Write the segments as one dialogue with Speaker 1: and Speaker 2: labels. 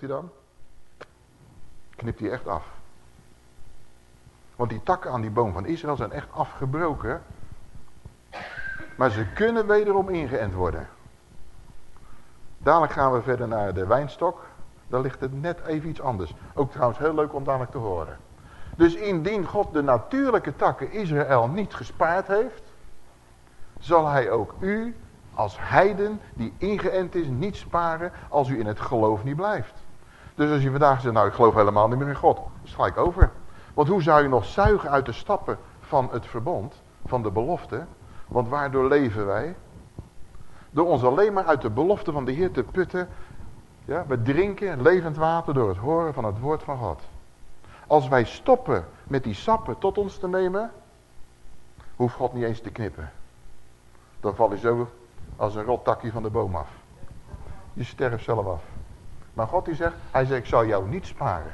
Speaker 1: hij dan? Knipt hij echt af. Want die takken aan die boom van Israël zijn echt afgebroken. Maar ze kunnen wederom ingeënt worden. Dadelijk gaan we verder naar de wijnstok. Daar ligt het net even iets anders. Ook trouwens heel leuk om dadelijk te horen. Dus indien God de natuurlijke takken Israël niet gespaard heeft, zal hij ook u als heiden die ingeënt is niet sparen als u in het geloof niet blijft. Dus als je vandaag zegt, nou ik geloof helemaal niet meer in God, sla ik over. Want hoe zou je nog zuigen uit de stappen van het verbond, van de belofte? Want waardoor leven wij? Door ons alleen maar uit de belofte van de Heer te putten. Ja, we drinken levend water door het horen van het woord van God. Als wij stoppen met die sappen tot ons te nemen, hoeft God niet eens te knippen. Dan val je zo als een rottakje van de boom af. Je sterft zelf af. Maar God die zegt, hij zegt, ik zal jou niet sparen.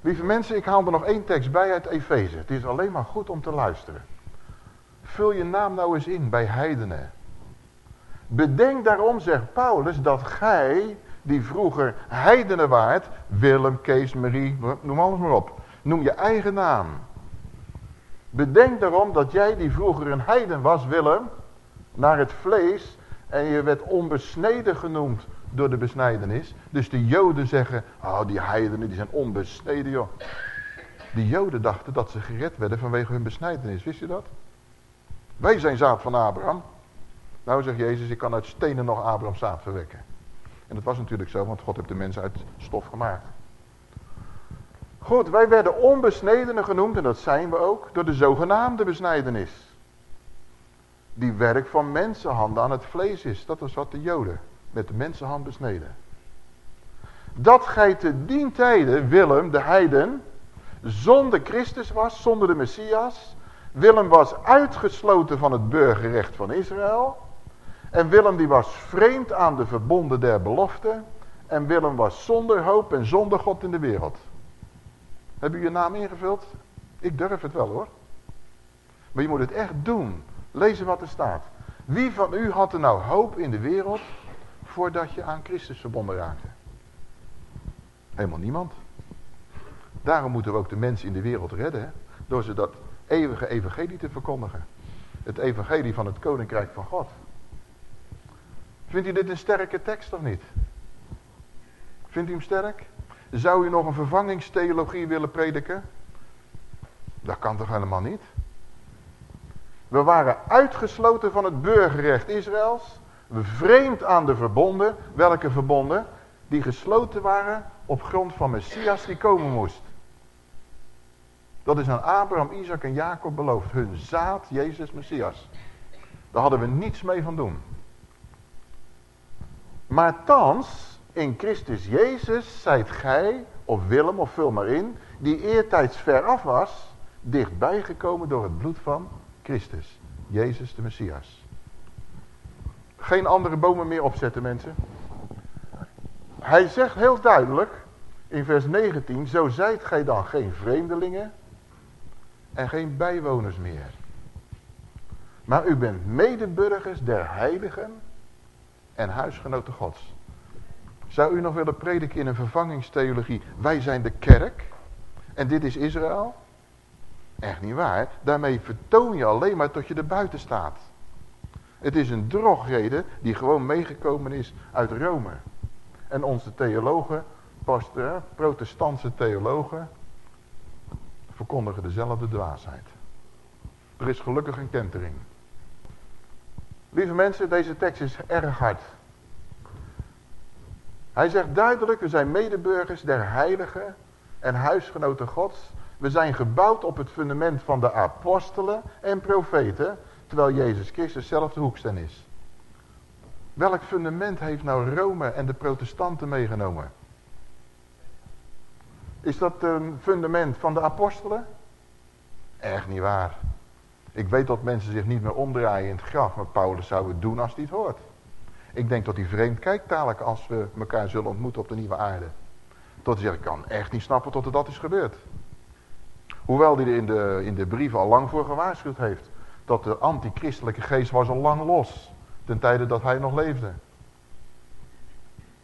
Speaker 1: Lieve mensen, ik haal er nog één tekst bij uit Efeze. Het is alleen maar goed om te luisteren. Vul je naam nou eens in bij heidenen. Bedenk daarom, zegt Paulus, dat gij, die vroeger heidenen waart, Willem, Kees, Marie, noem alles maar op. Noem je eigen naam. Bedenk daarom dat jij, die vroeger een heiden was, Willem, naar het vlees, en je werd onbesneden genoemd door de besnijdenis. Dus de joden zeggen, oh die heidenen die zijn onbesneden joh. De joden dachten dat ze gered werden vanwege hun besnijdenis, wist je dat? Wij zijn zaad van Abraham. Nou zegt Jezus, ik kan uit stenen nog Abraham zaad verwekken. En dat was natuurlijk zo, want God heeft de mensen uit stof gemaakt. Goed, wij werden onbesnedenen genoemd, en dat zijn we ook, door de zogenaamde besnijdenis. Die werk van mensenhanden aan het vlees is. Dat was wat de joden met de mensenhand besneden. Dat gij te dien tijde, Willem, de heiden, zonder Christus was, zonder de Messias. Willem was uitgesloten van het burgerrecht van Israël. En Willem die was vreemd aan de verbonden der belofte. En Willem was zonder hoop en zonder God in de wereld. Heb u je naam ingevuld? Ik durf het wel hoor. Maar je moet het echt doen. Lezen wat er staat. Wie van u had er nou hoop in de wereld voordat je aan Christus verbonden raakte? Helemaal niemand. Daarom moeten we ook de mensen in de wereld redden. Door ze dat eeuwige evangelie te verkondigen. Het evangelie van het koninkrijk van God. Vindt u dit een sterke tekst of niet? Vindt u hem sterk? Zou u nog een vervangingstheologie willen prediken? Dat kan toch helemaal niet? We waren uitgesloten van het burgerrecht Israëls. Vreemd aan de verbonden. Welke verbonden? Die gesloten waren op grond van Messias die komen moest. Dat is aan Abraham, Isaac en Jacob beloofd. Hun zaad, Jezus Messias. Daar hadden we niets mee van doen. Maar thans, in Christus Jezus, zijt gij, of Willem, of vul maar in, die eertijds veraf was, dichtbij gekomen door het bloed van Christus. Jezus de Messias. Geen andere bomen meer opzetten, mensen. Hij zegt heel duidelijk, in vers 19, zo zijt gij dan geen vreemdelingen en geen bijwoners meer. Maar u bent medeburgers der heiligen en huisgenoten gods. Zou u nog willen prediken in een vervangingstheologie? Wij zijn de kerk en dit is Israël? Echt niet waar. Daarmee vertoon je alleen maar tot je er buiten staat. Het is een drogreden die gewoon meegekomen is uit Rome. En onze theologen, pastoren, protestantse theologen, verkondigen dezelfde dwaasheid. Er is gelukkig een kentering. Lieve mensen, deze tekst is erg hard. Hij zegt duidelijk, we zijn medeburgers der heiligen en huisgenoten gods. We zijn gebouwd op het fundament van de apostelen en profeten, terwijl Jezus Christus zelf de hoeksteen is. Welk fundament heeft nou Rome en de protestanten meegenomen? Is dat een fundament van de apostelen? Echt niet waar. Ik weet dat mensen zich niet meer omdraaien in het graf, maar Paulus zou het doen als hij het hoort. Ik denk dat hij vreemd kijkt dadelijk als we elkaar zullen ontmoeten op de nieuwe aarde. Tot hij zegt, ik kan echt niet snappen tot er dat is gebeurd. Hoewel hij er in de, in de brief al lang voor gewaarschuwd heeft. Dat de antichristelijke geest was al lang los. Ten tijde dat hij nog leefde.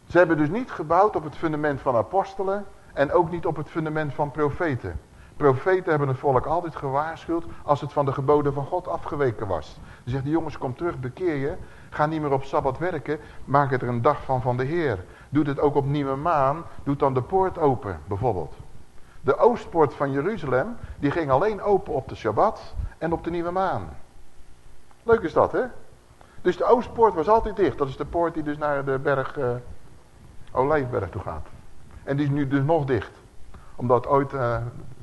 Speaker 1: Ze hebben dus niet gebouwd op het fundament van apostelen en ook niet op het fundament van profeten. Profeten hebben het volk altijd gewaarschuwd als het van de geboden van God afgeweken was. Ze zegt, jongens kom terug, bekeer je. Ga niet meer op Sabbat werken, maak het er een dag van van de Heer. Doe het ook op nieuwe maan, doe dan de poort open bijvoorbeeld. De oostpoort van Jeruzalem, die ging alleen open op de Shabbat en op de nieuwe maan. Leuk is dat, hè? Dus de oostpoort was altijd dicht. Dat is de poort die dus naar de berg, uh, Olijfberg toe gaat. En die is nu dus nog dicht. Omdat ooit, uh,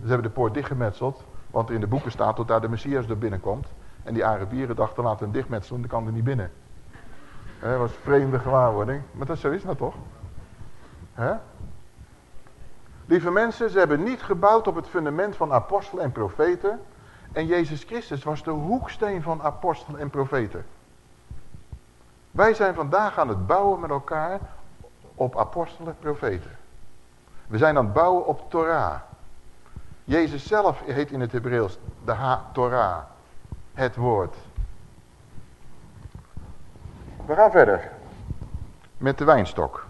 Speaker 1: ze hebben de poort dichtgemetseld. Want in de boeken staat dat daar de Messias er binnenkomt. En die Arabieren dachten, laten we hem dichtmetselen, dan kan er niet binnen. Dat was vreemde gewaarwording. Maar dat, zo is dat toch? Hè? Lieve mensen, ze hebben niet gebouwd op het fundament van apostelen en profeten. En Jezus Christus was de hoeksteen van apostelen en profeten. Wij zijn vandaag aan het bouwen met elkaar op apostelen en profeten. We zijn aan het bouwen op Torah. Jezus zelf heet in het Hebreeuws de Ha-Torah. Het woord. We gaan verder. Met de wijnstok.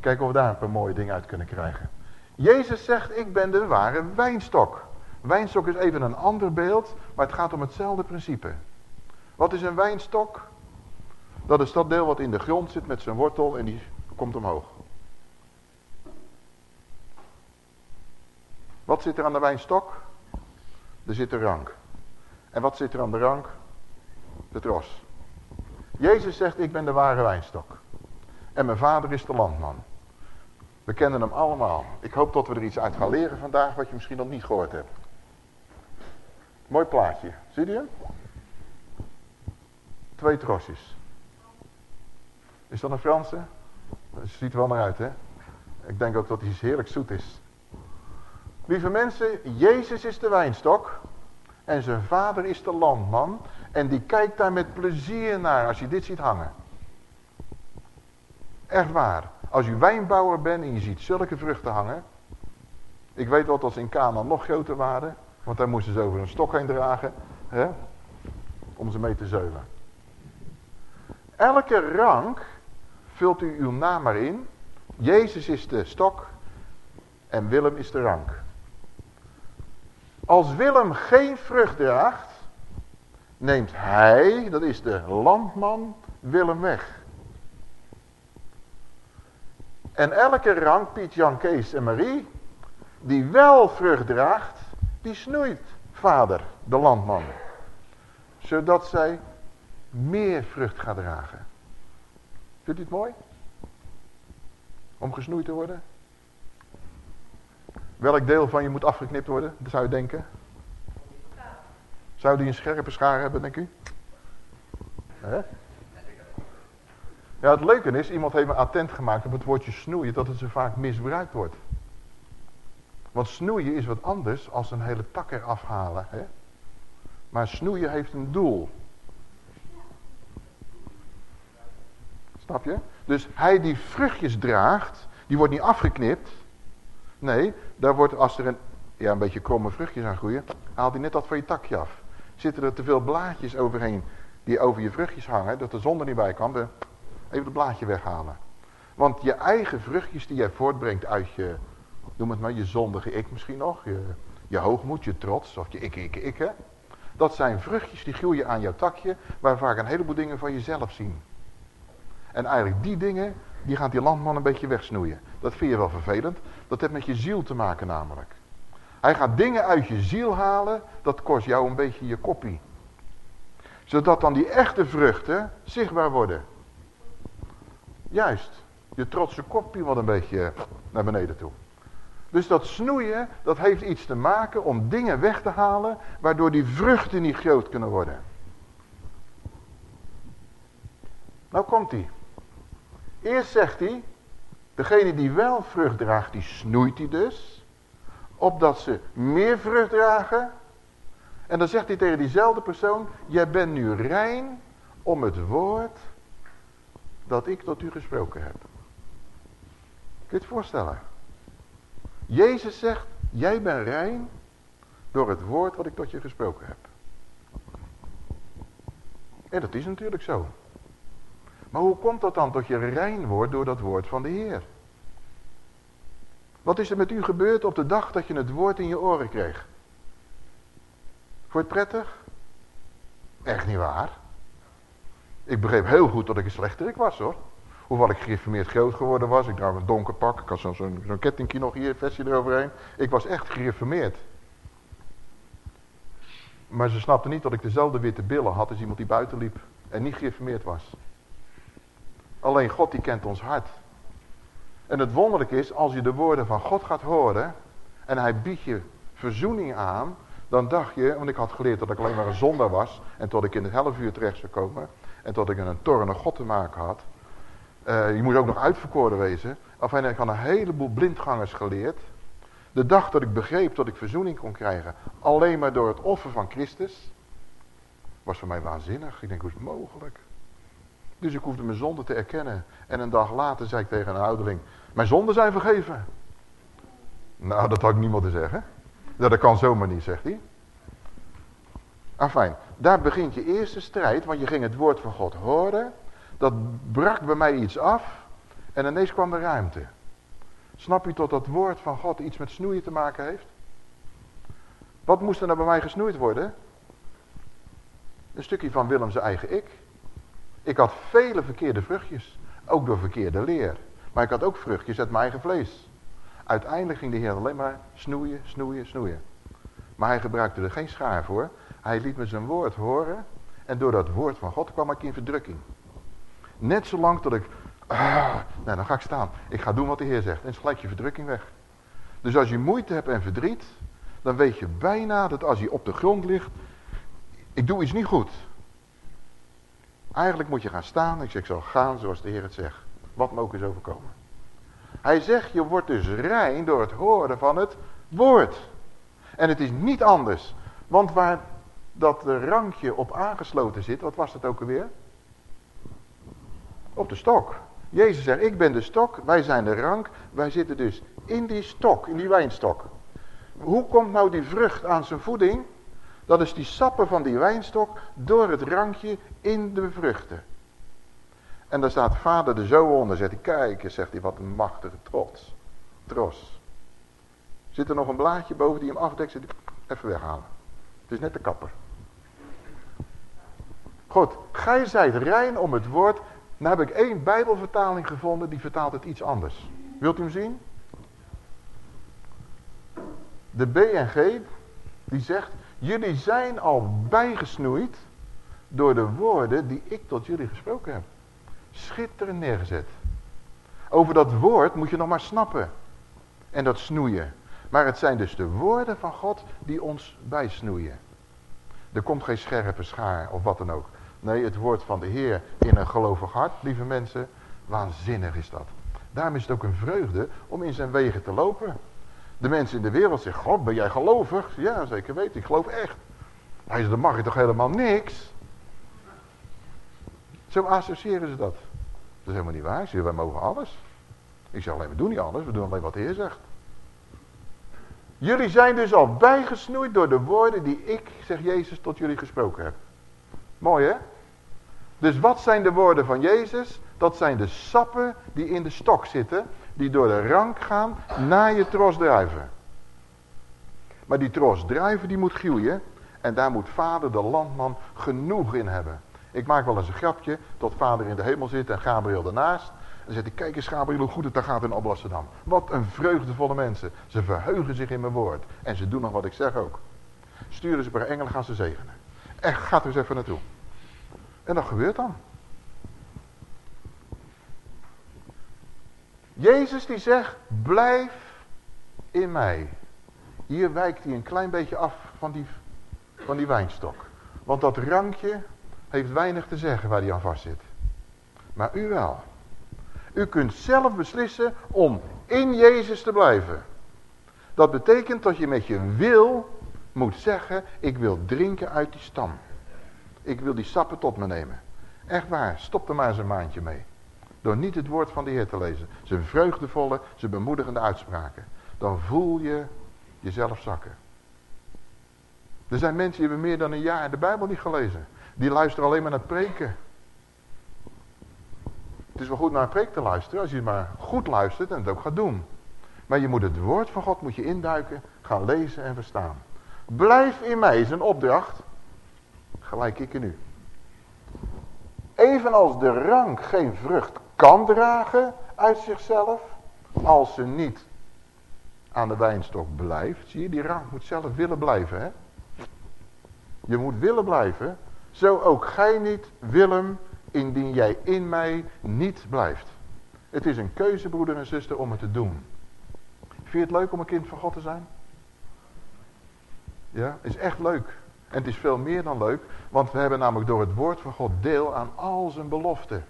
Speaker 1: Kijken of we daar een paar mooie dingen uit kunnen krijgen. Jezus zegt, ik ben de ware wijnstok. Wijnstok is even een ander beeld, maar het gaat om hetzelfde principe. Wat is een wijnstok? Dat is dat deel wat in de grond zit met zijn wortel en die komt omhoog. Wat zit er aan de wijnstok? Er zit de rank. En wat zit er aan de rank? De tros. Jezus zegt, ik ben de ware wijnstok. En mijn vader is de landman. We kennen hem allemaal. Ik hoop dat we er iets uit gaan leren vandaag wat je misschien nog niet gehoord hebt. Mooi plaatje. Zie je? Twee trosjes. Is dat een Franse? Dat ziet er wel naar uit, hè? Ik denk ook dat hij heerlijk zoet is. Lieve mensen, Jezus is de wijnstok. En zijn vader is de landman. En die kijkt daar met plezier naar als je dit ziet hangen. Echt waar. Als u wijnbouwer bent en je ziet zulke vruchten hangen. Ik weet wat als in Canaan nog groter waren. Want daar moesten ze over een stok heen dragen. Hè, om ze mee te zeulen. Elke rank vult u uw naam maar in. Jezus is de stok en Willem is de rank. Als Willem geen vrucht draagt, neemt hij, dat is de landman, Willem weg. En elke rank, Piet, Jan, Kees en Marie, die wel vrucht draagt, die snoeit vader, de landman. Zodat zij meer vrucht gaat dragen. Vindt u het mooi? Om gesnoeid te worden? Welk deel van je moet afgeknipt worden, zou je denken? Zou die een scherpe schaar hebben, denk u? Ja, het leuke is, iemand heeft me attent gemaakt op het woordje snoeien, dat het zo vaak misbruikt wordt. Want snoeien is wat anders als een hele tak eraf halen. Hè? Maar snoeien heeft een doel. Snap je? Dus hij die vruchtjes draagt, die wordt niet afgeknipt. Nee, daar wordt als er een, ja, een beetje kromme vruchtjes aan groeien, haalt hij net dat van je takje af. Zitten er te veel blaadjes overheen die over je vruchtjes hangen, dat de zon er niet bij kan, even het blaadje weghalen. Want je eigen vruchtjes die jij voortbrengt uit je, noem het maar, je zondige ik misschien nog, je, je hoogmoed, je trots, of je ik, ik, ik, hè. Dat zijn vruchtjes die groeien aan jouw takje, waar vaak een heleboel dingen van jezelf zien. En eigenlijk die dingen, die gaat die landman een beetje wegsnoeien. Dat vind je wel vervelend. Dat heeft met je ziel te maken namelijk. Hij gaat dingen uit je ziel halen, dat kost jou een beetje je koppie. Zodat dan die echte vruchten zichtbaar worden. Juist, je trotse koppie wat een beetje naar beneden toe. Dus dat snoeien, dat heeft iets te maken om dingen weg te halen, waardoor die vruchten niet groot kunnen worden. Nou komt hij. Eerst zegt hij, degene die wel vrucht draagt, die snoeit hij dus. Opdat ze meer vrucht dragen. En dan zegt hij tegen diezelfde persoon, jij bent nu rein om het woord dat ik tot u gesproken heb. Kun je het voorstellen? Jezus zegt, jij bent rein door het woord wat ik tot je gesproken heb. En dat is natuurlijk zo. Maar hoe komt dat dan tot je rein wordt door dat woord van de Heer? Wat is er met u gebeurd op de dag dat je het woord in je oren kreeg? Vond het prettig? Echt niet waar. Ik begreep heel goed dat ik een slechterik was hoor. Hoewel ik gereformeerd groot geworden was. Ik draag een donker pak. Ik had zo'n zo kettingje nog hier, vestje eroverheen. Ik was echt gereformeerd. Maar ze snapte niet dat ik dezelfde witte billen had als iemand die buiten liep. En niet gereformeerd was. Alleen God die kent ons hart. En het wonderlijk is, als je de woorden van God gaat horen. En hij biedt je verzoening aan. Dan dacht je, want ik had geleerd dat ik alleen maar een zondaar was. En tot ik in het helfuur terecht zou komen. En tot ik een toren God te maken had. Uh, je moet ook nog uitverkoren wezen. Enfin, ik had een heleboel blindgangers geleerd. De dag dat ik begreep dat ik verzoening kon krijgen. Alleen maar door het offer van Christus. Was voor mij waanzinnig. Ik denk, hoe is het mogelijk? Dus ik hoefde mijn zonden te erkennen. En een dag later zei ik tegen een ouderling. Mijn zonden zijn vergeven. Nou, dat had ik niemand te zeggen. dat kan zomaar niet, zegt hij. Afijn, daar begint je eerste strijd. Want je ging het woord van God horen. Dat brak bij mij iets af. En ineens kwam er ruimte. Snap je tot dat woord van God iets met snoeien te maken heeft? Wat moest er nou bij mij gesnoeid worden? Een stukje van Willems eigen ik. Ik had vele verkeerde vruchtjes. Ook door verkeerde leer. Maar ik had ook vruchtjes uit mijn eigen vlees. Uiteindelijk ging de Heer alleen maar snoeien, snoeien, snoeien. Maar hij gebruikte er geen schaar voor. Hij liet me zijn woord horen. En door dat woord van God kwam ik in verdrukking. Net zolang tot ik... Ah, nou, dan ga ik staan. Ik ga doen wat de Heer zegt. En is gelijk je verdrukking weg. Dus als je moeite hebt en verdriet... dan weet je bijna dat als je op de grond ligt... ik doe iets niet goed. Eigenlijk moet je gaan staan. Ik zeg, ik zal gaan zoals de Heer het zegt. Wat me ook is overkomen. Hij zegt, je wordt dus rein door het horen van het woord. En het is niet anders. Want waar dat rankje op aangesloten zit, wat was dat ook alweer? Op de stok. Jezus zegt, ik ben de stok, wij zijn de rank. Wij zitten dus in die stok, in die wijnstok. Hoe komt nou die vrucht aan zijn voeding? Dat is die sappen van die wijnstok door het rankje in de vruchten. En daar staat vader er zo onder. Zegt hij, kijk zegt hij, wat een machtige trots. Tros. Zit er nog een blaadje boven die hem afdekt? Zit even weghalen. Het is net de kapper. Goed, gij zijt rein om het woord. Nou heb ik één bijbelvertaling gevonden, die vertaalt het iets anders. Wilt u hem zien? De BNG, die zegt, jullie zijn al bijgesnoeid door de woorden die ik tot jullie gesproken heb. Schitterend neergezet. Over dat woord moet je nog maar snappen. En dat snoeien. Maar het zijn dus de woorden van God die ons bijsnoeien. Er komt geen scherpe schaar of wat dan ook. Nee, het woord van de Heer in een gelovig hart, lieve mensen. Waanzinnig is dat. Daarom is het ook een vreugde om in zijn wegen te lopen. De mensen in de wereld zeggen, God, ben jij gelovig? Ja, zeker weten, ik geloof echt. Hij zegt, dan mag je toch helemaal niks? Zo associëren ze dat. Dat is helemaal niet waar. Ze zeggen, wij mogen alles. Ik zeg alleen, we doen niet alles, we doen alleen wat de Heer zegt. Jullie zijn dus al bijgesnoeid door de woorden die ik, zegt Jezus, tot jullie gesproken heb. Mooi hè? Dus wat zijn de woorden van Jezus? Dat zijn de sappen die in de stok zitten, die door de rank gaan naar je tros drijven. Maar die tros drijven die moet groeien en daar moet vader de landman genoeg in hebben. Ik maak wel eens een grapje tot vader in de hemel zit en Gabriel ernaast. Dan zegt hij, kijk eens Gabriel hoe goed het daar gaat in Alblasserdam. Wat een vreugdevolle mensen. Ze verheugen zich in mijn woord. En ze doen nog wat ik zeg ook. Sturen ze per engelen, gaan ze zegenen. En gaat er eens even naartoe. En dat gebeurt dan. Jezus die zegt, blijf in mij. Hier wijkt hij een klein beetje af van die, van die wijnstok. Want dat rankje heeft weinig te zeggen waar hij aan vast zit. Maar u wel. U kunt zelf beslissen om in Jezus te blijven. Dat betekent dat je met je wil moet zeggen, ik wil drinken uit die stam. Ik wil die sappen tot me nemen. Echt waar, stop er maar eens een maandje mee. Door niet het woord van de Heer te lezen. Zijn vreugdevolle, zijn bemoedigende uitspraken. Dan voel je jezelf zakken. Er zijn mensen die hebben meer dan een jaar de Bijbel niet gelezen. Die luisteren alleen maar naar preken. Het is wel goed naar een preek te luisteren, als je maar goed luistert en het ook gaat doen. Maar je moet het woord van God moet je induiken, gaan lezen en verstaan. Blijf in mij is een opdracht, gelijk ik in u. Evenals de rank geen vrucht kan dragen uit zichzelf, als ze niet aan de wijnstok blijft. Zie je, die rank moet zelf willen blijven. Hè? Je moet willen blijven. Zo ook gij niet, Willem, indien jij in mij niet blijft. Het is een keuze, broeder en zuster, om het te doen. Vind je het leuk om een kind van God te zijn? Ja, is echt leuk. En het is veel meer dan leuk, want we hebben namelijk door het woord van God deel aan al zijn beloften.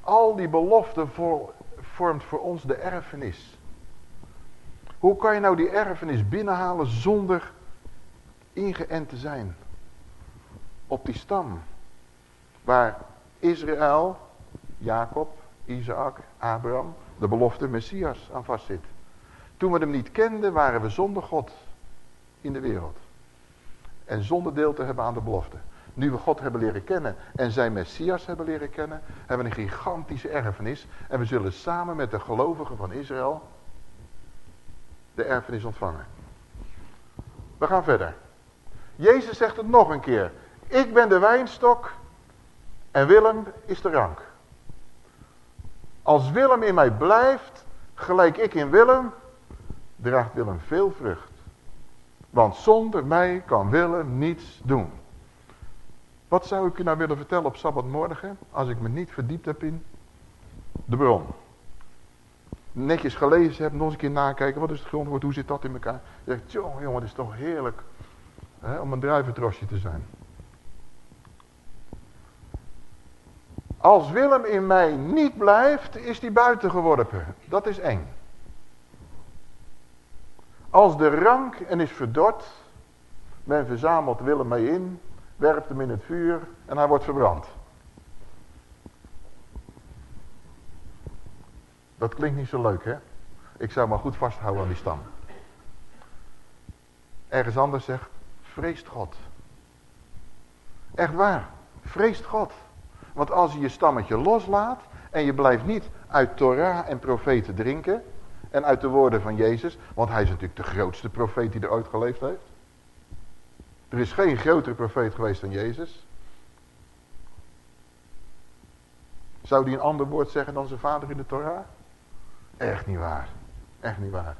Speaker 1: Al die beloften vormt voor ons de erfenis. Hoe kan je nou die erfenis binnenhalen zonder ingeënt te zijn? Op die stam. Waar Israël, Jacob, Isaac, Abraham, de belofte Messias aan vastzit. Toen we hem niet kenden, waren we zonder God in de wereld. En zonder deel te hebben aan de belofte. Nu we God hebben leren kennen en zijn Messias hebben leren kennen, hebben we een gigantische erfenis. En we zullen samen met de gelovigen van Israël de erfenis ontvangen. We gaan verder. Jezus zegt het nog een keer. Ik ben de wijnstok en Willem is de rank. Als Willem in mij blijft, gelijk ik in Willem, draagt Willem veel vrucht. Want zonder mij kan Willem niets doen. Wat zou ik u nou willen vertellen op Sabbatmorgen, als ik me niet verdiept heb in de bron? Netjes gelezen heb, nog eens een keer nakijken, wat is het grondwoord, hoe zit dat in elkaar? Je zegt, jongen, jongen, het is toch heerlijk hè, om een druiventrosje te zijn. Als Willem in mij niet blijft, is die buiten geworpen. Dat is eng. Als de rank en is verdord, men verzamelt Willem mee in, werpt hem in het vuur en hij wordt verbrand. Dat klinkt niet zo leuk, hè? Ik zou maar goed vasthouden aan die stam. Ergens anders zegt, vreest God. Echt waar, vreest God. Want als je je stammetje loslaat en je blijft niet uit Torah en profeten drinken en uit de woorden van Jezus, want hij is natuurlijk de grootste profeet die er ooit geleefd heeft. Er is geen grotere profeet geweest dan Jezus. Zou die een ander woord zeggen dan zijn vader in de Torah? Echt niet waar. Echt niet waar.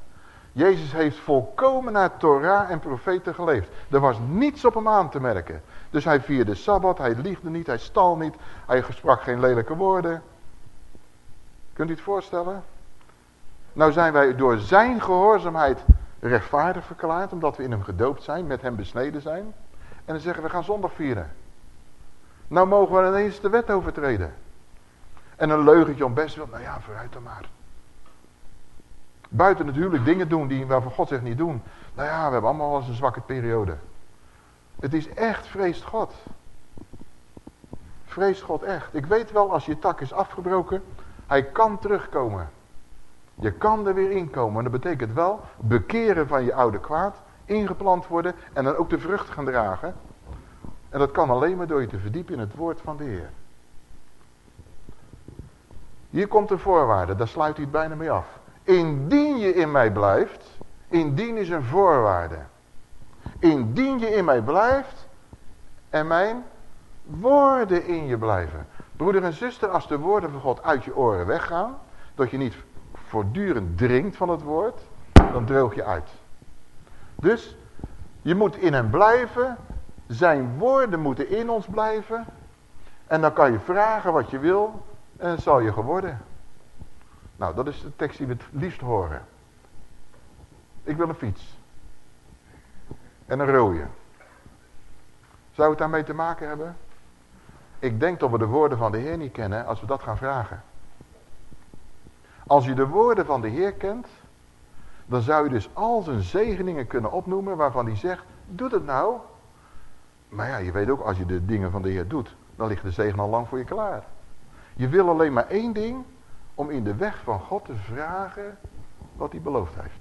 Speaker 1: Jezus heeft volkomen naar Torah en profeten geleefd. Er was niets op hem aan te merken. Dus hij vierde Sabbat, hij liefde niet, hij stal niet, hij sprak geen lelijke woorden. Kunt u het voorstellen? Nou zijn wij door zijn gehoorzaamheid rechtvaardig verklaard, omdat we in hem gedoopt zijn, met hem besneden zijn. En dan zeggen we gaan zondag vieren. Nou mogen we ineens de wet overtreden. En een leugentje om best wel, nou ja, vooruit dan maar. Buiten natuurlijk dingen doen die waarvan God zegt niet doen. Nou ja, we hebben allemaal wel eens een zwakke periode. Het is echt vreest God. Vreest God echt. Ik weet wel, als je tak is afgebroken, hij kan terugkomen. Je kan er weer inkomen. En dat betekent wel bekeren van je oude kwaad, ingeplant worden en dan ook de vrucht gaan dragen. En dat kan alleen maar door je te verdiepen in het woord van de Heer. Hier komt een voorwaarde, daar sluit hij het bijna mee af. Indien je in mij blijft, indien is een voorwaarde. Indien je in mij blijft en mijn woorden in je blijven. Broeder en zuster, als de woorden van God uit je oren weggaan, dat je niet voortdurend drinkt van het woord, dan droog je uit. Dus je moet in hem blijven, zijn woorden moeten in ons blijven en dan kan je vragen wat je wil en zal je geworden. Nou, dat is de tekst die we het liefst horen. Ik wil een fiets. En een rode. Zou het daarmee te maken hebben? Ik denk dat we de woorden van de Heer niet kennen als we dat gaan vragen. Als je de woorden van de Heer kent, dan zou je dus al zijn zegeningen kunnen opnoemen waarvan hij zegt, doe het nou. Maar ja, je weet ook, als je de dingen van de Heer doet, dan ligt de zegen al lang voor je klaar. Je wil alleen maar één ding, om in de weg van God te vragen wat hij beloofd heeft.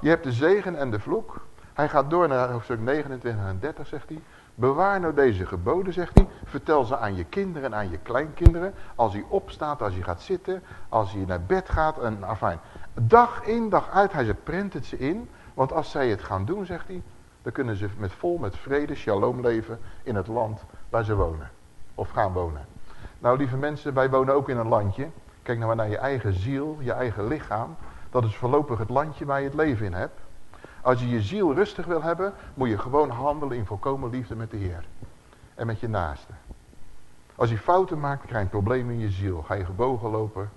Speaker 1: Je hebt de zegen en de vloek. Hij gaat door naar hoofdstuk 29 en 30, zegt hij. Bewaar nou deze geboden, zegt hij. Vertel ze aan je kinderen en aan je kleinkinderen. Als hij opstaat, als hij gaat zitten, als hij naar bed gaat. En, afijn. Dag in, dag uit, hij zegt, prent het ze in. Want als zij het gaan doen, zegt hij, dan kunnen ze met vol met vrede, shalom leven in het land waar ze wonen. Of gaan wonen. Nou lieve mensen, wij wonen ook in een landje. Kijk nou maar naar je eigen ziel, je eigen lichaam. Dat is voorlopig het landje waar je het leven in hebt. Als je je ziel rustig wil hebben, moet je gewoon handelen in volkomen liefde met de Heer. En met je naaste. Als je fouten maakt, krijg je een probleem in je ziel. Ga je gebogen lopen.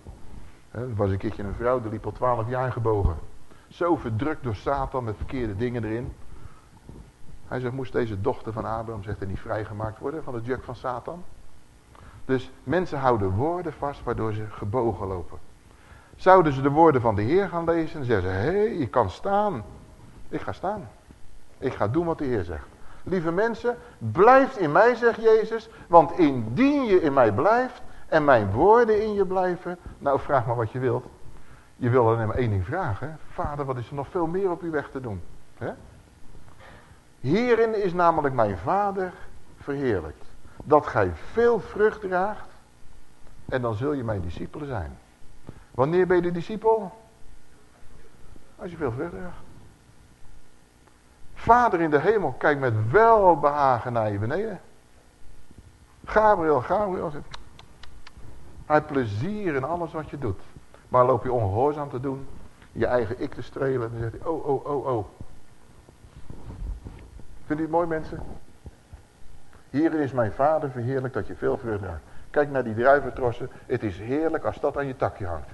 Speaker 1: Er was een keertje een vrouw, die liep al twaalf jaar gebogen. Zo verdrukt door Satan met verkeerde dingen erin. Hij zegt, moest deze dochter van Abraham, zegt niet vrijgemaakt worden van het juk van Satan? Dus mensen houden woorden vast waardoor ze gebogen lopen. Zouden ze de woorden van de Heer gaan lezen en zeggen ze, hé, hey, je kan staan. Ik ga staan. Ik ga doen wat de Heer zegt. Lieve mensen, blijf in mij, zegt Jezus, want indien je in mij blijft en mijn woorden in je blijven, nou vraag maar wat je wilt. Je wil alleen maar één ding vragen. Vader, wat is er nog veel meer op uw weg te doen? Hierin is namelijk mijn vader verheerlijkt. Dat gij veel vrucht draagt en dan zul je mijn discipelen zijn. Wanneer ben je de discipel? Als je veel vrucht draagt. Vader in de hemel kijkt met welbehagen naar je beneden. Gabriel, Gabriel. Hij plezier in alles wat je doet. Maar loop je ongehoorzaam te doen, je eigen ik te strelen, dan zegt hij, oh, oh, oh, oh. Vindt u het mooi mensen? Hierin is mijn vader verheerlijk dat je veel vrucht draagt. Kijk naar die druiventrossen. Het is heerlijk als dat aan je takje hangt.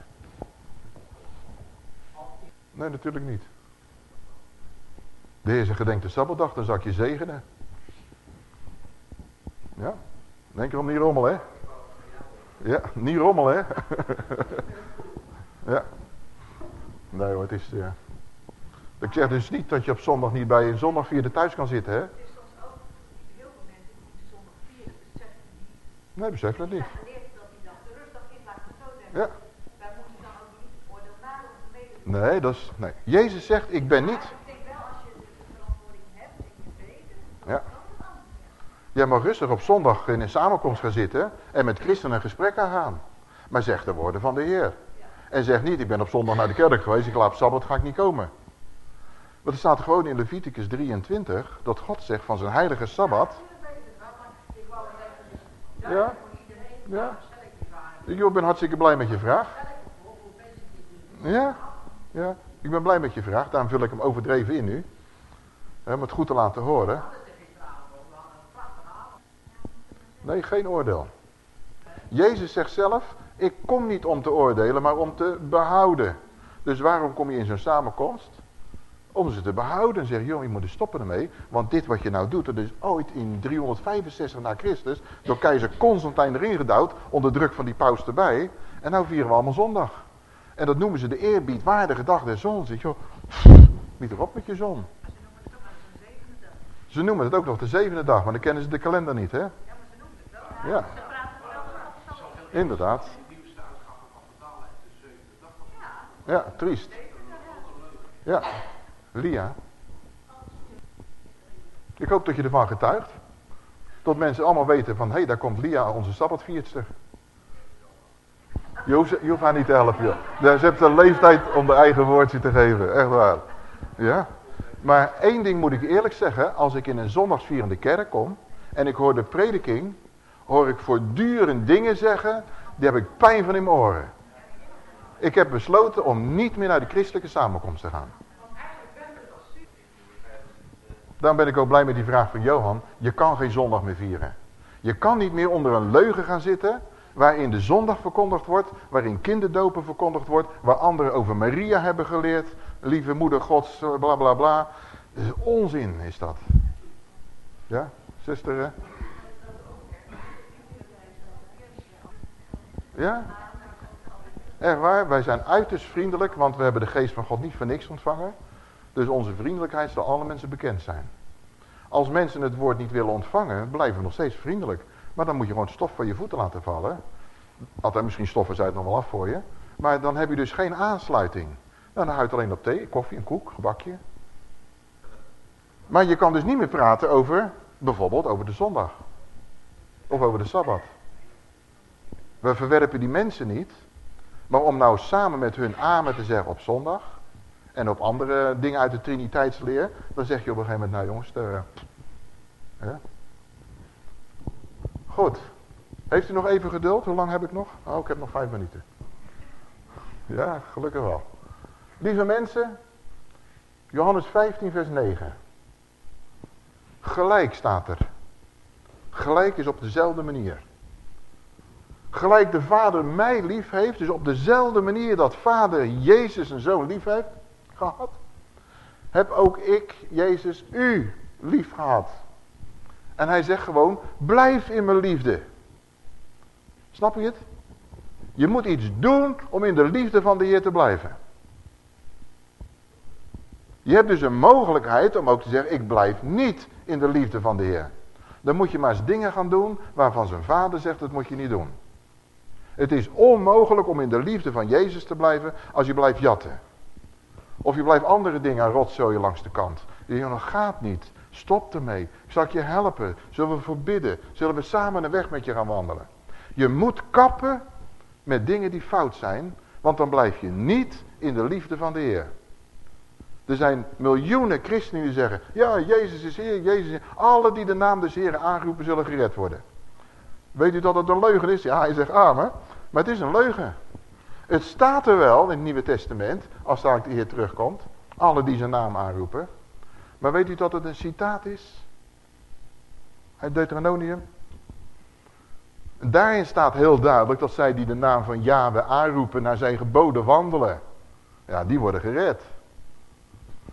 Speaker 1: Nee, natuurlijk niet. De Heer zegt gedenk de Sabbatdag, dan zal ik je zegenen. Ja, denk erom niet rommel, hè? Ja, niet rommel, hè? ja. Nee hoor, het is... Ja. Ik zeg dus niet dat je op zondag niet bij een zondag vierde thuis kan zitten, hè? Nee, besef dat niet. Ja. Nee, dat is... Nee. Jezus zegt, ik ben niet... Ja. Jij mag rustig op zondag in een samenkomst gaan zitten en met christenen een gesprek aan Maar zeg de woorden van de Heer. En zeg niet, ik ben op zondag naar de kerk geweest, ik laat op Sabbat, ga ik niet komen. Want er staat gewoon in Leviticus 23 dat God zegt van zijn heilige Sabbat. Ja? Ja? Ik ben hartstikke blij met je vraag. Ja? Ja? Ik ben blij met je vraag, daarom vul ik hem overdreven in nu. Om het goed te laten horen. Nee, geen oordeel. Jezus zegt zelf, ik kom niet om te oordelen, maar om te behouden. Dus waarom kom je in zo'n samenkomst? Om ze te behouden. En zeg joh, je moet er stoppen ermee. Want dit wat je nou doet, dat is ooit in 365 na Christus... door keizer Constantijn erin gedouwd, onder druk van die paus erbij. En nou vieren we allemaal zondag. En dat noemen ze de eerbiedwaardige dag der zon. Zeg joh, niet erop met je zon. Ze noemen het ook nog de zevende dag, maar dan kennen ze de kalender niet, hè? Ja. Inderdaad. Ja, triest. Ja. Lia. Ik hoop dat je ervan getuigt. Dat mensen allemaal weten van, hé, hey, daar komt Lia, onze sabbatviertster. Je je hoeft haar niet te helpen, joh. Ze heeft de leeftijd om de eigen woordje te geven, echt waar. Ja. Maar één ding moet ik eerlijk zeggen, als ik in een zondagsvierende kerk kom en ik hoor de prediking, hoor ik voortdurend dingen zeggen, die heb ik pijn van in mijn oren. Ik heb besloten om niet meer naar de christelijke samenkomst te gaan. Daarom ben ik ook blij met die vraag van Johan. Je kan geen zondag meer vieren. Je kan niet meer onder een leugen gaan zitten waarin de zondag verkondigd wordt, waarin kinderdopen verkondigd wordt, waar anderen over Maria hebben geleerd, lieve moeder gods, bla bla bla. onzin is dat. Ja, zuster Ja? Echt waar, wij zijn uiterst vriendelijk, want we hebben de geest van God niet voor niks ontvangen. Dus onze vriendelijkheid zal alle mensen bekend zijn. Als mensen het woord niet willen ontvangen, blijven we nog steeds vriendelijk. Maar dan moet je gewoon stof van je voeten laten vallen. Altijd misschien stoffen zij het nog wel af voor je. Maar dan heb je dus geen aansluiting. Nou, dan houdt alleen op thee, koffie, een koek, gebakje. Maar je kan dus niet meer praten over Bijvoorbeeld over de zondag. Of over de Sabbat. We verwerpen die mensen niet. Maar om nou samen met hun amen te zeggen op zondag. En op andere dingen uit de Triniteitsleer. Dan zeg je op een gegeven moment, nou jongens. Uh, Goed. Heeft u nog even geduld? Hoe lang heb ik nog? Oh, ik heb nog vijf minuten. Ja, gelukkig wel. Lieve mensen. Johannes 15 vers 9. Gelijk staat er. Gelijk is op dezelfde manier. Gelijk de vader mij lief heeft, dus op dezelfde manier dat vader Jezus een zoon lief heeft gehad, heb ook ik, Jezus, u lief gehad. En hij zegt gewoon, blijf in mijn liefde. Snap je het? Je moet iets doen om in de liefde van de Heer te blijven. Je hebt dus een mogelijkheid om ook te zeggen, ik blijf niet in de liefde van de Heer. Dan moet je maar eens dingen gaan doen waarvan zijn vader zegt, dat moet je niet doen. Het is onmogelijk om in de liefde van Jezus te blijven als je blijft jatten. Of je blijft andere dingen rotzooien langs de kant. Dat gaat niet. Stop ermee. Zal ik je helpen? Zullen we voorbidden? Zullen we samen een weg met je gaan wandelen? Je moet kappen met dingen die fout zijn. Want dan blijf je niet in de liefde van de Heer. Er zijn miljoenen christenen die zeggen, ja, Jezus is Heer, Jezus is Heer. Alle die de naam des Heeren aanroepen zullen gered worden. Weet u dat het een leugen is? Ja, hij zegt amen. Maar het is een leugen. Het staat er wel in het Nieuwe Testament, als daar de Heer terugkomt. Alle die zijn naam aanroepen. Maar weet u dat het een citaat is? Uit Deuteronomium. Daarin staat heel duidelijk dat zij die de naam van Yahweh aanroepen naar zijn geboden wandelen. Ja, die worden gered.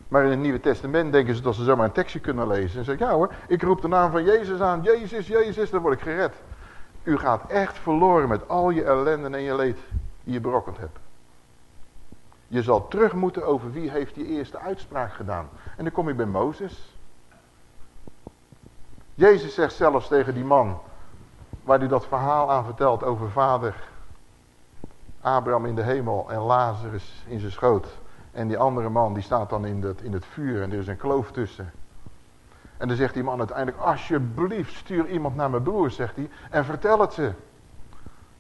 Speaker 1: Maar in het Nieuwe Testament denken ze dat ze zomaar een tekstje kunnen lezen. En zeggen, ja hoor, ik roep de naam van Jezus aan. Jezus, Jezus, dan word ik gered. U gaat echt verloren met al je ellende en je leed die je berokkend hebt. Je zal terug moeten over wie heeft die eerste uitspraak gedaan. En dan kom je bij Mozes. Jezus zegt zelfs tegen die man, waar hij dat verhaal aan vertelt over vader Abraham in de hemel en Lazarus in zijn schoot. En die andere man die staat dan in in het vuur en er is een kloof tussen. En dan zegt die man uiteindelijk, alsjeblieft stuur iemand naar mijn broer, zegt hij, en vertel het ze.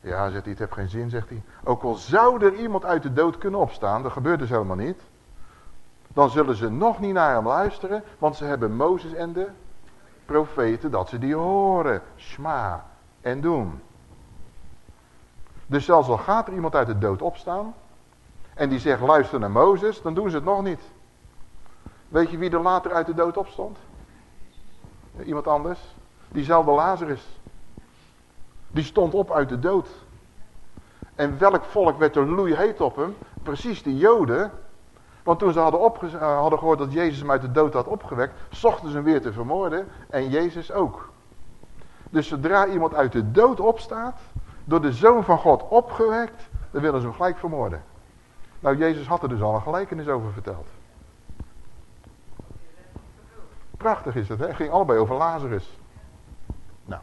Speaker 1: Ja, zegt hij, het heeft geen zin, zegt hij. Ook al zou er iemand uit de dood kunnen opstaan, dat gebeurt dus helemaal niet. Dan zullen ze nog niet naar hem luisteren, want ze hebben Mozes en de profeten, dat ze die horen. Sma en doen. Dus zelfs al gaat er iemand uit de dood opstaan, en die zegt luister naar Mozes, dan doen ze het nog niet. Weet je wie er later uit de dood opstond? Iemand anders? Diezelfde Lazarus. Die stond op uit de dood. En welk volk werd er loeiheet op hem? Precies de Joden. Want toen ze hadden, eh, hadden gehoord dat Jezus hem uit de dood had opgewekt, zochten ze hem weer te vermoorden. En Jezus ook. Dus zodra iemand uit de dood opstaat, door de Zoon van God opgewekt, dan willen ze hem gelijk vermoorden. Nou, Jezus had er dus al een gelijkenis over verteld. Prachtig is het, hè? Ging allebei over Lazarus. Nou,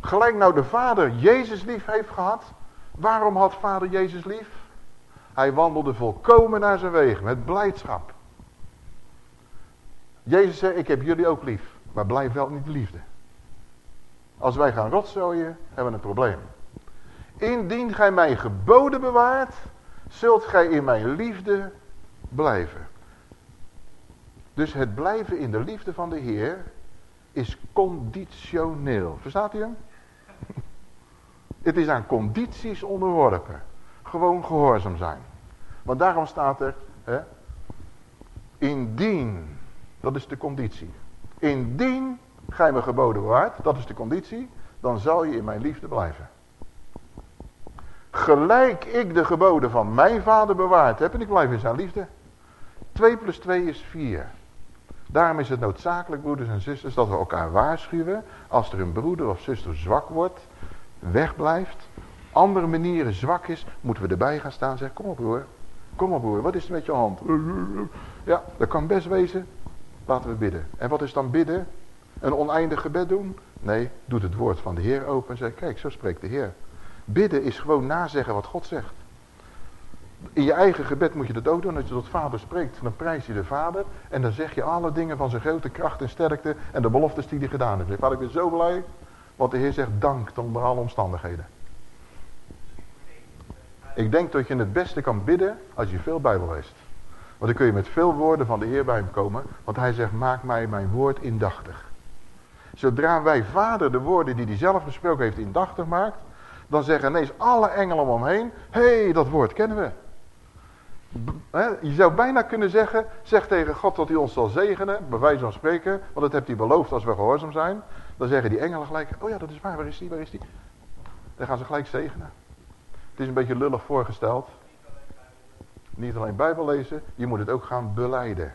Speaker 1: gelijk nou de vader Jezus lief heeft gehad. Waarom had vader Jezus lief? Hij wandelde volkomen naar zijn wegen, met blijdschap. Jezus zei, ik heb jullie ook lief, maar blijf wel niet liefde. Als wij gaan rotzooien, hebben we een probleem. Indien gij mijn geboden bewaart, zult gij in mijn liefde blijven. Dus het blijven in de liefde van de Heer is conditioneel. Verstaat u hem? Het is aan condities onderworpen. Gewoon gehoorzaam zijn. Want daarom staat er, hè, indien, dat is de conditie. Indien gij me geboden waard, dat is de conditie, dan zal je in mijn liefde blijven. Gelijk ik de geboden van mijn vader bewaard heb en ik blijf in zijn liefde. 2 plus 2 is 4. Daarom is het noodzakelijk, broeders en zusters, dat we elkaar waarschuwen. Als er een broeder of zuster zwak wordt, wegblijft, andere manieren zwak is, moeten we erbij gaan staan en zeggen, kom op broer, kom op broer, wat is er met je hand? Ja, dat kan best wezen, laten we bidden. En wat is dan bidden? Een oneindig gebed doen? Nee, doet het woord van de Heer open en zeg, kijk, zo spreekt de Heer. Bidden is gewoon nazeggen wat God zegt. In je eigen gebed moet je dat ook doen. Als je tot vader spreekt, dan prijs je de vader. En dan zeg je alle dingen van zijn grote kracht en sterkte. En de beloftes die hij gedaan heeft. Vader, ik ben zo blij. Want de Heer zegt dank onder alle omstandigheden. Ik denk dat je het beste kan bidden als je veel Bijbel leest. Want dan kun je met veel woorden van de Heer bij hem komen. Want hij zegt, maak mij mijn woord indachtig. Zodra wij vader de woorden die hij zelf gesproken heeft indachtig maakt. Dan zeggen ineens alle engelen omheen. Hé, hey, dat woord kennen we. Je zou bijna kunnen zeggen, zeg tegen God dat hij ons zal zegenen, bij wijze van spreken, want dat hebt hij beloofd als we gehoorzaam zijn. Dan zeggen die engelen gelijk, oh ja dat is waar, waar is die, waar is die? Dan gaan ze gelijk zegenen. Het is een beetje lullig voorgesteld. Niet alleen Bijbel lezen, je moet het ook gaan beleiden.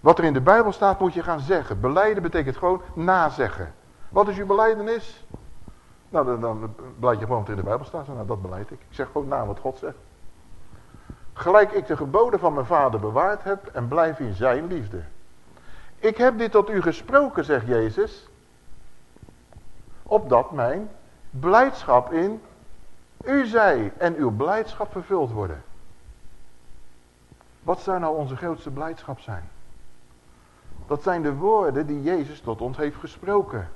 Speaker 1: Wat er in de Bijbel staat moet je gaan zeggen. Beleiden betekent gewoon nazeggen. Wat is uw beleidenis? Nou, dan, dan je gewoon wat er in de Bijbel staat. Nou, dat beleid ik. Ik zeg gewoon na wat God zegt. Gelijk ik de geboden van mijn vader bewaard heb en blijf in zijn liefde. Ik heb dit tot u gesproken, zegt Jezus. Opdat mijn blijdschap in u zij en uw blijdschap vervuld worden. Wat zou nou onze grootste blijdschap zijn? Dat zijn de woorden die Jezus tot ons heeft gesproken.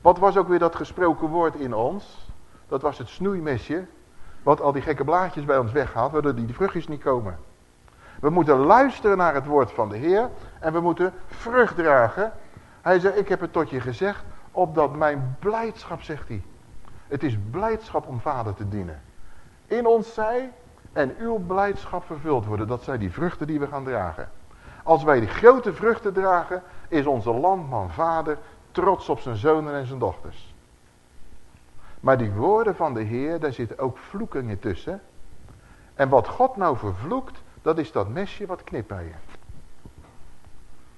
Speaker 1: Wat was ook weer dat gesproken woord in ons? Dat was het snoeimesje. Wat al die gekke blaadjes bij ons weghaalt, waardoor die vruchtjes niet komen. We moeten luisteren naar het woord van de Heer. En we moeten vrucht dragen. Hij zegt, ik heb het tot je gezegd. Opdat mijn blijdschap, zegt hij. Het is blijdschap om vader te dienen. In ons zij en uw blijdschap vervuld worden. Dat zijn die vruchten die we gaan dragen. Als wij die grote vruchten dragen, is onze landman vader trots op zijn zonen en zijn dochters. Maar die woorden van de Heer, daar zitten ook vloekingen tussen. En wat God nou vervloekt, dat is dat mesje wat knipt bij je.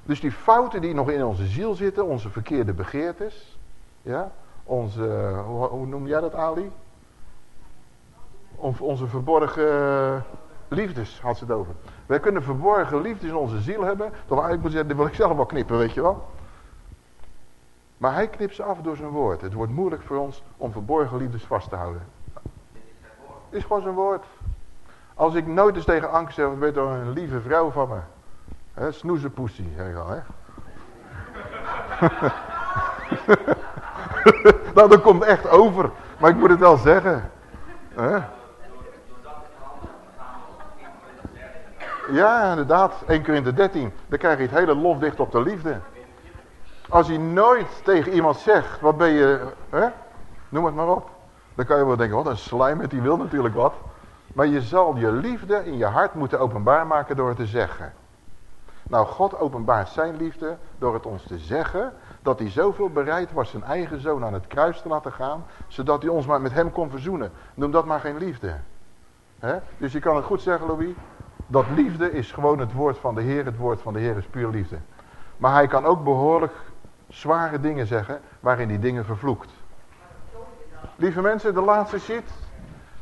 Speaker 1: Dus die fouten die nog in onze ziel zitten, onze verkeerde begeertes, ja, onze, hoe, noem jij dat Ali? onze verborgen liefdes had ze het over. Wij kunnen verborgen liefdes in onze ziel hebben. Toch eigenlijk moet zeggen, dit wil ik zelf wel knippen, weet je wel. Maar hij knipt ze af door zijn woord. Het wordt moeilijk voor ons om verborgen liefdes vast te houden. Het is gewoon zijn woord. Als ik nooit eens tegen Anke zeg, weet toch een lieve vrouw van me. He, snoezepoesie, zeg ik al, hè. nou, dat komt echt over. Maar ik moet het wel zeggen. He? Ja, inderdaad. 1 Korinther 13. Dan krijg je het hele lofdicht op de liefde. Als hij nooit tegen iemand zegt, wat ben je, hè? noem het maar op. Dan kan je wel denken, wat een slijm die wil natuurlijk wat. Maar je zal je liefde in je hart moeten openbaar maken door het te zeggen. Nou, God openbaart zijn liefde door het ons te zeggen... dat hij zoveel bereid was zijn eigen zoon aan het kruis te laten gaan... zodat hij ons maar met hem kon verzoenen. Noem dat maar geen liefde. Dus je kan het goed zeggen, Louis... dat liefde is gewoon het woord van de Heer. Het woord van de Heer is puur liefde. Maar hij kan ook behoorlijk zware dingen zeggen... waarin die dingen vervloekt. Lieve mensen, de laatste shit.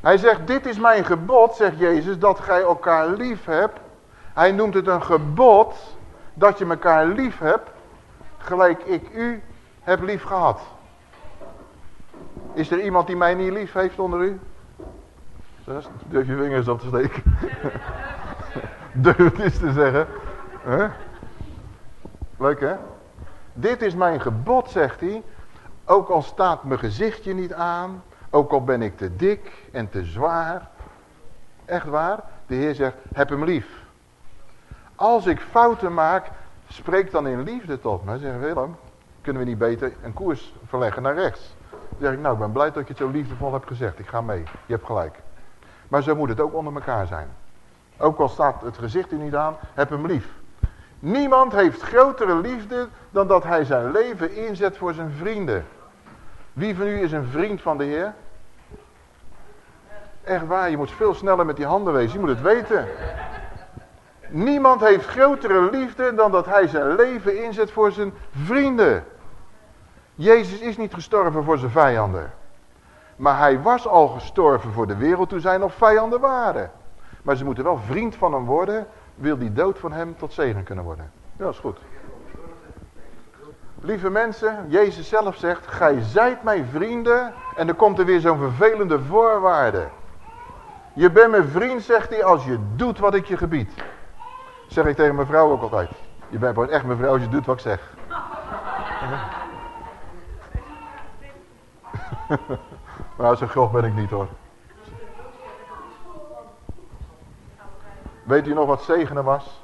Speaker 1: Hij zegt, dit is mijn gebod, zegt Jezus, dat gij elkaar lief hebt hij noemt het een gebod dat je elkaar lief hebt, gelijk ik u heb lief gehad. Is er iemand die mij niet lief heeft onder u? Durf je vingers op te steken. Durf het te zeggen. Leuk hè? Dit is mijn gebod, zegt hij. Ook al staat mijn gezichtje niet aan. Ook al ben ik te dik en te zwaar. Echt waar. De Heer zegt, heb hem lief. Als ik fouten maak, spreek dan in liefde tot me. Zeg Willem, kunnen we niet beter een koers verleggen naar rechts? Dan zeg ik, nou ik ben blij dat je het zo liefdevol hebt gezegd. Ik ga mee, je hebt gelijk. Maar zo moet het ook onder elkaar zijn. Ook al staat het gezicht er niet aan, heb hem lief. Niemand heeft grotere liefde dan dat hij zijn leven inzet voor zijn vrienden. Wie van u is een vriend van de Heer? Echt waar, je moet veel sneller met die handen wezen, je moet het weten. Niemand heeft grotere liefde dan dat hij zijn leven inzet voor zijn vrienden. Jezus is niet gestorven voor zijn vijanden. Maar hij was al gestorven voor de wereld toen zij nog vijanden waren. Maar ze moeten wel vriend van hem worden, wil die dood van hem tot zegen kunnen worden. Ja, dat is goed. Lieve mensen, Jezus zelf zegt, gij zijt mijn vrienden. En dan komt er weer zo'n vervelende voorwaarde.
Speaker 2: Je bent mijn vriend, zegt hij, als je doet wat ik je gebied. Zeg ik tegen mijn vrouw ook altijd. Je bent pas echt mijn vrouw als je doet wat ik zeg. nou, zo grof ben ik niet hoor. Weet u nog wat zegenen was?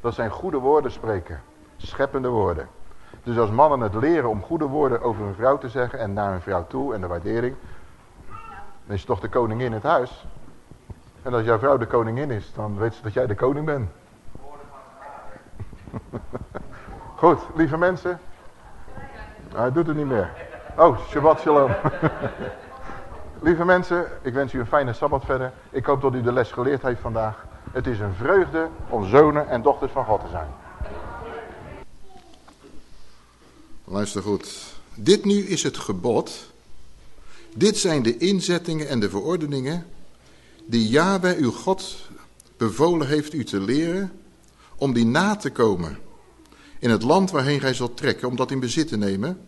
Speaker 2: Dat zijn goede woorden spreken. Scheppende woorden. Dus als mannen het leren om goede woorden over een vrouw te zeggen en naar een vrouw toe en de waardering, dan is toch de koningin in het huis. En als jouw vrouw de koningin is, dan weet ze dat jij de koning bent. Goed, lieve mensen. Hij doet het niet meer. Oh, Shabbat Shalom. lieve mensen, ik wens u een fijne Sabbat verder. Ik hoop dat u de les geleerd heeft vandaag. Het is een vreugde om zonen en dochters van God te zijn.
Speaker 1: Luister goed. Dit nu is het gebod. Dit zijn de inzettingen en de verordeningen die Yahweh uw God bevolen heeft u te leren om die na te komen in het land waarheen gij zult trekken, om dat in bezit te nemen,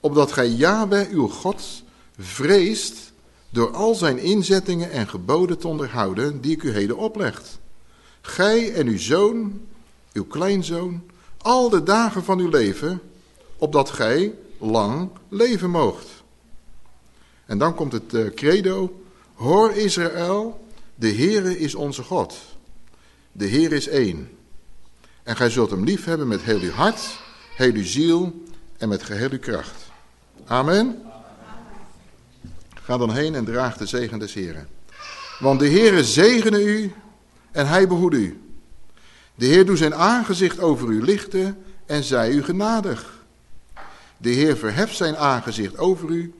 Speaker 1: opdat gij Yahweh uw God vreest door al zijn inzettingen en geboden te onderhouden die ik u heden oplegt. Gij en uw zoon, uw kleinzoon, al de dagen van uw leven, opdat gij lang leven moogt. En dan komt het uh, credo, hoor Israël, de Heere is onze God. De Heer is één. En gij zult hem lief hebben met heel uw hart, heel uw ziel en met geheel uw kracht. Amen. Ga dan heen en draag de zegen des Heren. Want de Heere zegene u en hij behoede u. De Heer doet zijn aangezicht over u lichten en zij u genadig. De Heer verheft zijn aangezicht over u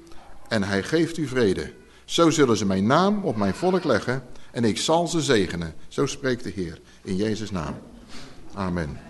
Speaker 1: en hij geeft u vrede. Zo zullen ze mijn naam op mijn volk leggen en ik zal ze zegenen. Zo spreekt de Heer in Jezus' naam. Amen.